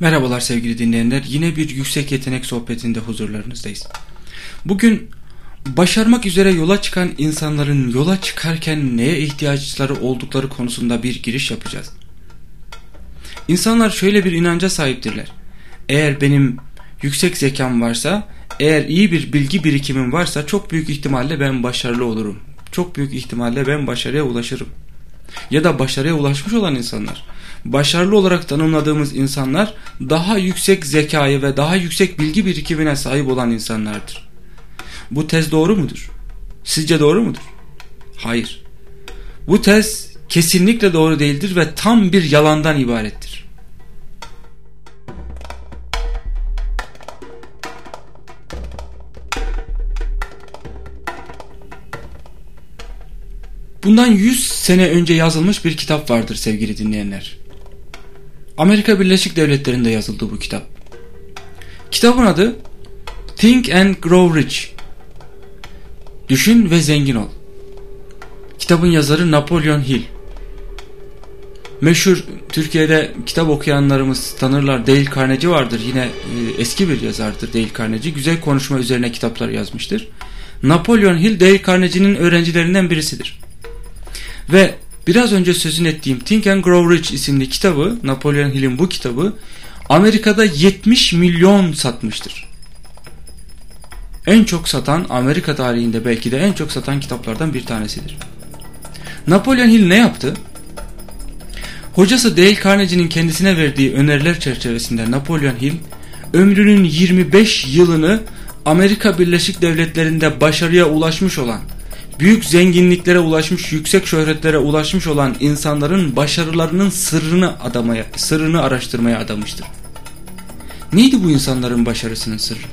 Merhabalar sevgili dinleyenler. Yine bir yüksek yetenek sohbetinde huzurlarınızdayız. Bugün başarmak üzere yola çıkan insanların yola çıkarken neye ihtiyaçları oldukları konusunda bir giriş yapacağız. İnsanlar şöyle bir inanca sahiptirler. Eğer benim yüksek zekam varsa, eğer iyi bir bilgi birikimim varsa çok büyük ihtimalle ben başarılı olurum. Çok büyük ihtimalle ben başarıya ulaşırım. Ya da başarıya ulaşmış olan insanlar başarılı olarak tanımladığımız insanlar daha yüksek zekayı ve daha yüksek bilgi birikimine sahip olan insanlardır. Bu tez doğru mudur? Sizce doğru mudur? Hayır. Bu tez kesinlikle doğru değildir ve tam bir yalandan ibarettir. Bundan 100 sene önce yazılmış bir kitap vardır sevgili dinleyenler. Amerika Birleşik Devletleri'nde yazıldı bu kitap. Kitabın adı Think and Grow Rich. Düşün ve zengin ol. Kitabın yazarı Napolyon Hill. Meşhur Türkiye'de kitap okuyanlarımız tanırlar Dale Carnegie vardır. Yine e, eski bir yazardır Dale Carnegie. Güzel konuşma üzerine kitaplar yazmıştır. Napolyon Hill Dale Carnegie'nin öğrencilerinden birisidir. Ve Biraz önce sözünü ettiğim Think and Grow Rich isimli kitabı, Napoleon Hill'in bu kitabı Amerika'da 70 milyon satmıştır. En çok satan Amerika tarihinde belki de en çok satan kitaplardan bir tanesidir. Napoleon Hill ne yaptı? Hocası Dale Carnegie'nin kendisine verdiği öneriler çerçevesinde Napoleon Hill ömrünün 25 yılını Amerika Birleşik Devletleri'nde başarıya ulaşmış olan büyük zenginliklere ulaşmış, yüksek şöhretlere ulaşmış olan insanların başarılarının sırrını adamaya, sırrını araştırmaya adamıştır. Neydi bu insanların başarısının sırrı?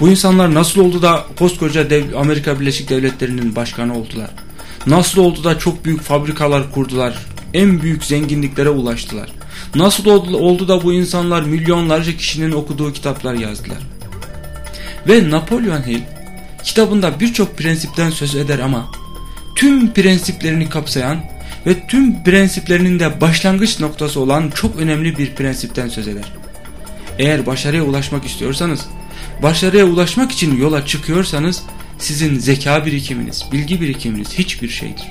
Bu insanlar nasıl oldu da koskoca dev, Amerika Birleşik Devletleri'nin başkanı oldular? Nasıl oldu da çok büyük fabrikalar kurdular? En büyük zenginliklere ulaştılar? Nasıl oldu, oldu da bu insanlar milyonlarca kişinin okuduğu kitaplar yazdılar? Ve Napolyon Hill kitabında birçok prensipten söz eder ama tüm prensiplerini kapsayan ve tüm prensiplerinin de başlangıç noktası olan çok önemli bir prensipten söz eder. Eğer başarıya ulaşmak istiyorsanız, başarıya ulaşmak için yola çıkıyorsanız sizin zeka birikiminiz, bilgi birikiminiz hiçbir şeydir.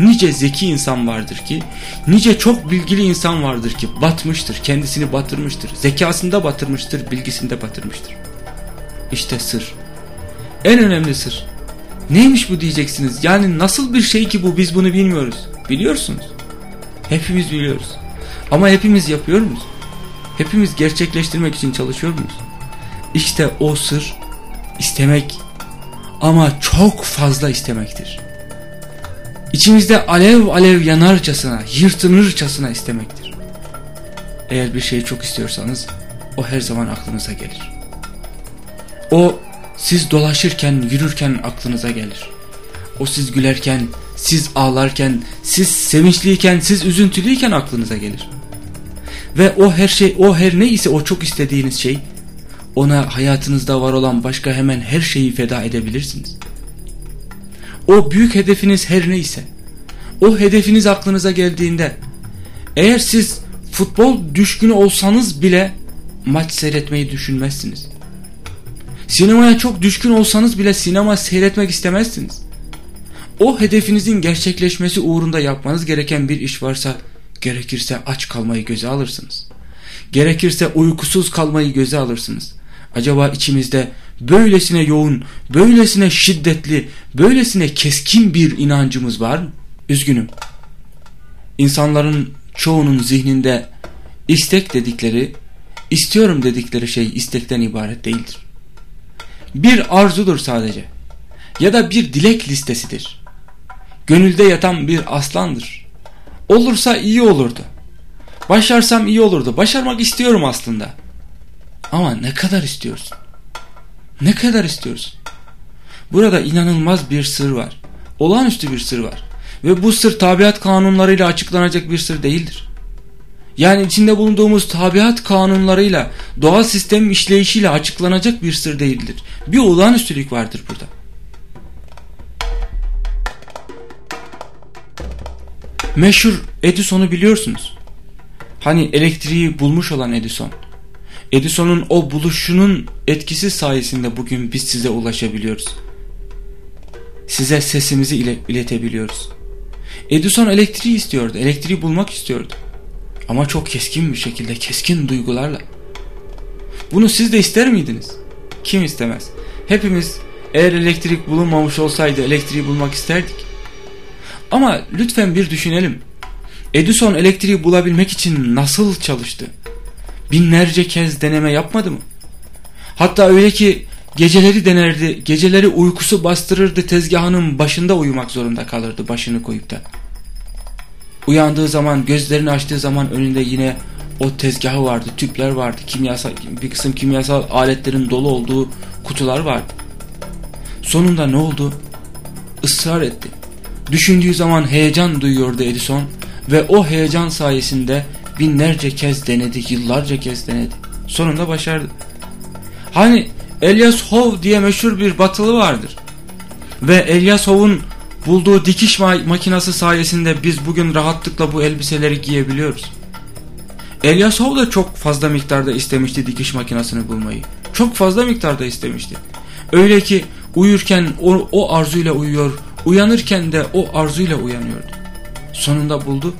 Nice zeki insan vardır ki, nice çok bilgili insan vardır ki batmıştır, kendisini batırmıştır, zekasında batırmıştır, bilgisinde batırmıştır. İşte sır. En önemli sır. Neymiş bu diyeceksiniz. Yani nasıl bir şey ki bu biz bunu bilmiyoruz. Biliyorsunuz. Hepimiz biliyoruz. Ama hepimiz yapıyor muyuz? Hepimiz gerçekleştirmek için çalışıyor muyuz? İşte o sır istemek ama çok fazla istemektir. İçimizde alev alev yanarcasına, yırtınırcasına istemektir. Eğer bir şeyi çok istiyorsanız o her zaman aklınıza gelir. O siz dolaşırken, yürürken aklınıza gelir. O siz gülerken, siz ağlarken, siz sevinçliyken, siz üzüntülüyken aklınıza gelir. Ve o her şey, o her ne ise o çok istediğiniz şey, ona hayatınızda var olan başka hemen her şeyi feda edebilirsiniz. O büyük hedefiniz her neyse, o hedefiniz aklınıza geldiğinde, eğer siz futbol düşkünü olsanız bile maç seyretmeyi düşünmezsiniz. Sinemaya çok düşkün olsanız bile sinema seyretmek istemezsiniz. O hedefinizin gerçekleşmesi uğrunda yapmanız gereken bir iş varsa gerekirse aç kalmayı göze alırsınız. Gerekirse uykusuz kalmayı göze alırsınız. Acaba içimizde böylesine yoğun, böylesine şiddetli, böylesine keskin bir inancımız var mı? Üzgünüm. İnsanların çoğunun zihninde istek dedikleri, istiyorum dedikleri şey istekten ibaret değildir bir arzudur sadece. Ya da bir dilek listesidir. Gönülde yatan bir aslandır. Olursa iyi olurdu. Başarsam iyi olurdu. Başarmak istiyorum aslında. Ama ne kadar istiyorsun? Ne kadar istiyorsun? Burada inanılmaz bir sır var. Olağanüstü bir sır var. Ve bu sır tabiat kanunlarıyla açıklanacak bir sır değildir. Yani içinde bulunduğumuz tabiat kanunlarıyla doğal sistem işleyişiyle açıklanacak bir sır değildir. Bir olağanüstülük vardır burada. Meşhur Edison'u biliyorsunuz. Hani elektriği bulmuş olan Edison. Edison'un o buluşunun etkisi sayesinde bugün biz size ulaşabiliyoruz. Size sesimizi ile iletebiliyoruz. Edison elektriği istiyordu. Elektriği bulmak istiyordu. Ama çok keskin bir şekilde, keskin duygularla. Bunu siz de ister miydiniz? Kim istemez? Hepimiz eğer elektrik bulunmamış olsaydı elektriği bulmak isterdik. Ama lütfen bir düşünelim. Edison elektriği bulabilmek için nasıl çalıştı? Binlerce kez deneme yapmadı mı? Hatta öyle ki geceleri denerdi, geceleri uykusu bastırırdı tezgahının başında uyumak zorunda kalırdı başını koyup da. Uyandığı zaman gözlerini açtığı zaman önünde yine o tezgahı vardı, tüpler vardı, kimyasal bir kısım kimyasal aletlerin dolu olduğu kutular vardı. Sonunda ne oldu? Israr etti. Düşündüğü zaman heyecan duyuyordu Edison ve o heyecan sayesinde binlerce kez denedi, yıllarca kez denedi. Sonunda başardı. Hani Elias Howe diye meşhur bir batılı vardır. Ve Elias Howe'un bulduğu dikiş makinesi sayesinde biz bugün rahatlıkla bu elbiseleri giyebiliyoruz. Elias Howe da çok fazla miktarda istemişti dikiş makinesini bulmayı. Çok fazla miktarda istemişti. Öyle ki uyurken o, o arzuyla uyuyor, uyanırken de o arzuyla uyanıyordu. Sonunda buldu.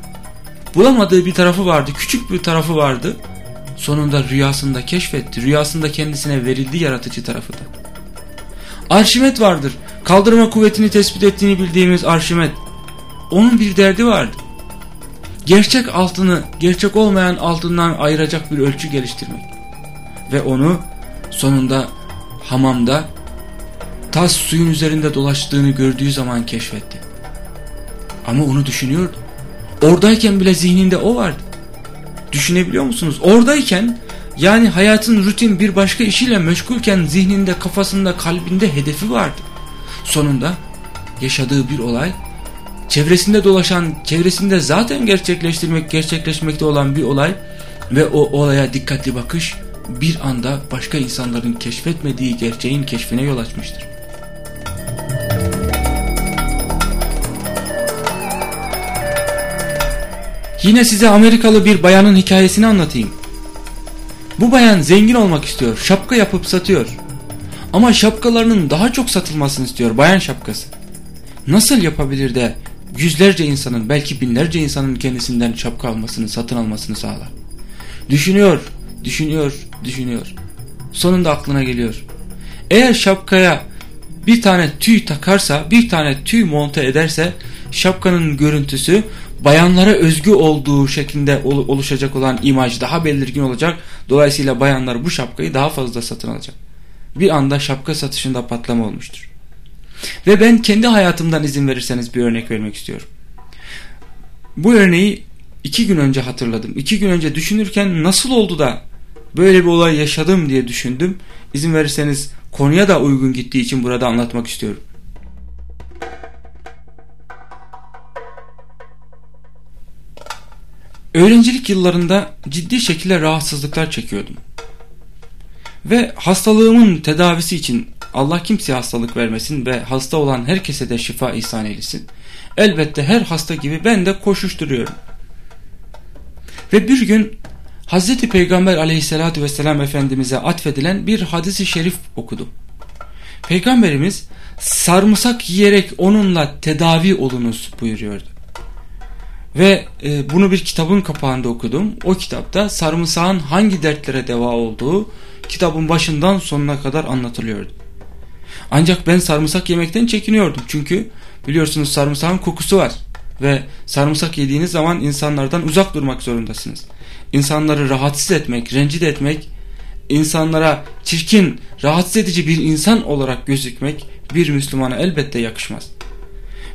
Bulamadığı bir tarafı vardı, küçük bir tarafı vardı. Sonunda rüyasında keşfetti. Rüyasında kendisine verildi yaratıcı tarafı da. Arşimet vardır. Kaldırma kuvvetini tespit ettiğini bildiğimiz Arşimet. Onun bir derdi vardı. Gerçek altını gerçek olmayan altından ayıracak bir ölçü geliştirmek. Ve onu sonunda hamamda tas suyun üzerinde dolaştığını gördüğü zaman keşfetti. Ama onu düşünüyordu. Oradayken bile zihninde o vardı. Düşünebiliyor musunuz? Oradayken yani hayatın rutin bir başka işiyle meşgulken zihninde, kafasında, kalbinde hedefi vardı. Sonunda yaşadığı bir olay, çevresinde dolaşan, çevresinde zaten gerçekleştirmek, gerçekleşmekte olan bir olay ve o olaya dikkatli bakış bir anda başka insanların keşfetmediği gerçeğin keşfine yol açmıştır. Yine size Amerikalı bir bayanın hikayesini anlatayım. Bu bayan zengin olmak istiyor, şapka yapıp satıyor. Ama şapkalarının daha çok satılmasını istiyor, bayan şapkası. Nasıl yapabilir de yüzlerce insanın, belki binlerce insanın kendisinden şapka almasını, satın almasını sağlar? Düşünüyor, düşünüyor, düşünüyor. Sonunda aklına geliyor. Eğer şapkaya bir tane tüy takarsa, bir tane tüy monte ederse şapkanın görüntüsü bayanlara özgü olduğu şeklinde oluşacak olan imaj daha belirgin olacak. Dolayısıyla bayanlar bu şapkayı daha fazla satın alacak. Bir anda şapka satışında patlama olmuştur. Ve ben kendi hayatımdan izin verirseniz bir örnek vermek istiyorum. Bu örneği iki gün önce hatırladım. İki gün önce düşünürken nasıl oldu da böyle bir olay yaşadım diye düşündüm. İzin verirseniz konuya da uygun gittiği için burada anlatmak istiyorum. Öğrencilik yıllarında ciddi şekilde rahatsızlıklar çekiyordum. Ve hastalığımın tedavisi için Allah kimseye hastalık vermesin ve hasta olan herkese de şifa ihsan eylesin. Elbette her hasta gibi ben de koşuşturuyorum. Ve bir gün Hz. Peygamber aleyhissalatü vesselam Efendimiz'e atfedilen bir hadisi şerif okudum. Peygamberimiz sarımsak yiyerek onunla tedavi olunuz buyuruyordu. Ve e, bunu bir kitabın kapağında okudum. O kitapta sarımsağın hangi dertlere deva olduğu kitabın başından sonuna kadar anlatılıyordu. Ancak ben sarımsak yemekten çekiniyordum. Çünkü biliyorsunuz sarımsağın kokusu var. Ve sarımsak yediğiniz zaman insanlardan uzak durmak zorundasınız. İnsanları rahatsız etmek, rencide etmek, insanlara çirkin, rahatsız edici bir insan olarak gözükmek bir Müslümana elbette yakışmaz.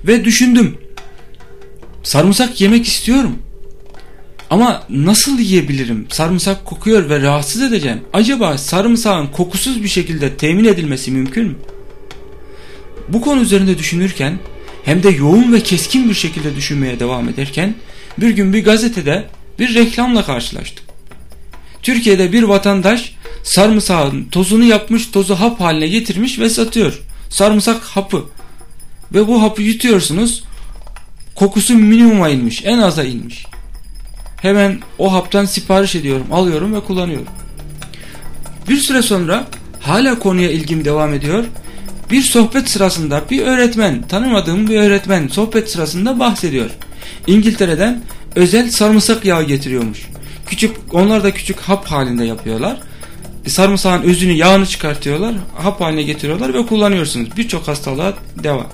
Ve düşündüm Sarımsak yemek istiyorum. Ama nasıl yiyebilirim? Sarımsak kokuyor ve rahatsız edeceğim. Acaba sarımsağın kokusuz bir şekilde temin edilmesi mümkün mü? Bu konu üzerinde düşünürken hem de yoğun ve keskin bir şekilde düşünmeye devam ederken bir gün bir gazetede bir reklamla karşılaştım. Türkiye'de bir vatandaş sarımsağın tozunu yapmış tozu hap haline getirmiş ve satıyor. Sarımsak hapı. Ve bu hapı yutuyorsunuz Kokusu minimuma inmiş. En aza inmiş. Hemen o haptan sipariş ediyorum. Alıyorum ve kullanıyorum. Bir süre sonra hala konuya ilgim devam ediyor. Bir sohbet sırasında bir öğretmen, tanımadığım bir öğretmen sohbet sırasında bahsediyor. İngiltere'den özel sarımsak yağı getiriyormuş. Küçük, onlar da küçük hap halinde yapıyorlar. E, sarımsağın özünü, yağını çıkartıyorlar, hap haline getiriyorlar ve kullanıyorsunuz. Birçok hastalığa deva.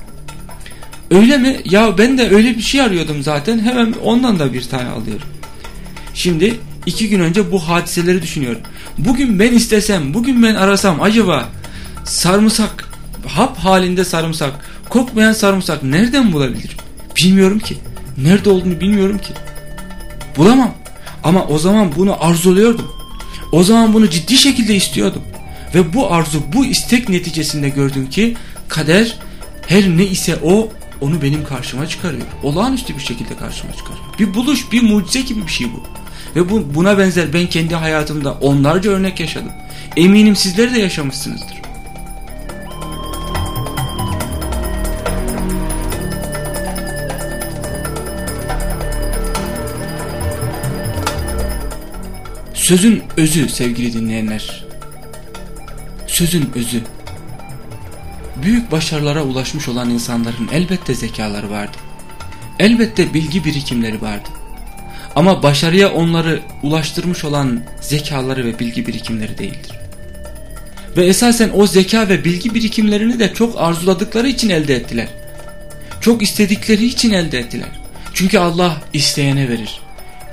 Öyle mi? Ya ben de öyle bir şey arıyordum zaten. Hemen ondan da bir tane alıyorum. Şimdi iki gün önce bu hadiseleri düşünüyorum. Bugün ben istesem, bugün ben arasam acaba sarımsak, hap halinde sarımsak, kokmayan sarımsak nereden bulabilirim? Bilmiyorum ki. Nerede olduğunu bilmiyorum ki. Bulamam. Ama o zaman bunu arzuluyordum. O zaman bunu ciddi şekilde istiyordum. Ve bu arzu, bu istek neticesinde gördüm ki kader her ne ise o onu benim karşıma çıkarıyor. Olağanüstü bir şekilde karşıma çıkarıyor. Bir buluş, bir mucize gibi bir şey bu. Ve bu, buna benzer ben kendi hayatımda onlarca örnek yaşadım. Eminim sizler de yaşamışsınızdır. Sözün özü sevgili dinleyenler. Sözün özü. Büyük başarılara ulaşmış olan insanların elbette zekaları vardı. Elbette bilgi birikimleri vardı. Ama başarıya onları ulaştırmış olan zekaları ve bilgi birikimleri değildir. Ve esasen o zeka ve bilgi birikimlerini de çok arzuladıkları için elde ettiler. Çok istedikleri için elde ettiler. Çünkü Allah isteyene verir.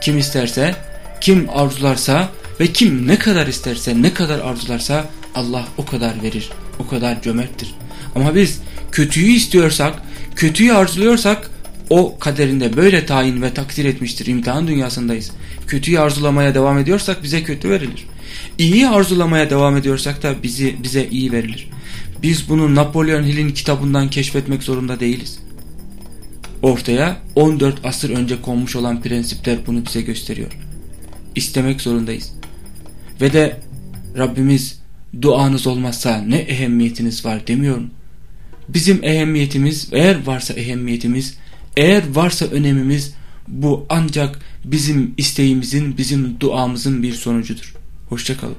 Kim isterse, kim arzularsa ve kim ne kadar isterse, ne kadar arzularsa Allah o kadar verir. O kadar cömerttir. Ama biz kötüyü istiyorsak, kötüyü arzuluyorsak o kaderinde böyle tayin ve takdir etmiştir. İmtihan dünyasındayız. Kötüyü arzulamaya devam ediyorsak bize kötü verilir. İyiyi arzulamaya devam ediyorsak da bizi bize iyi verilir. Biz bunu Napolyon Hill'in kitabından keşfetmek zorunda değiliz. Ortaya 14 asır önce konmuş olan prensipler bunu bize gösteriyor. İstemek zorundayız. Ve de Rabbimiz duanız olmazsa ne ehemmiyetiniz var demiyorum. Bizim ehemmiyetimiz eğer varsa ehemmiyetimiz eğer varsa önemimiz bu ancak bizim isteğimizin bizim duamızın bir sonucudur. Hoşçakalın.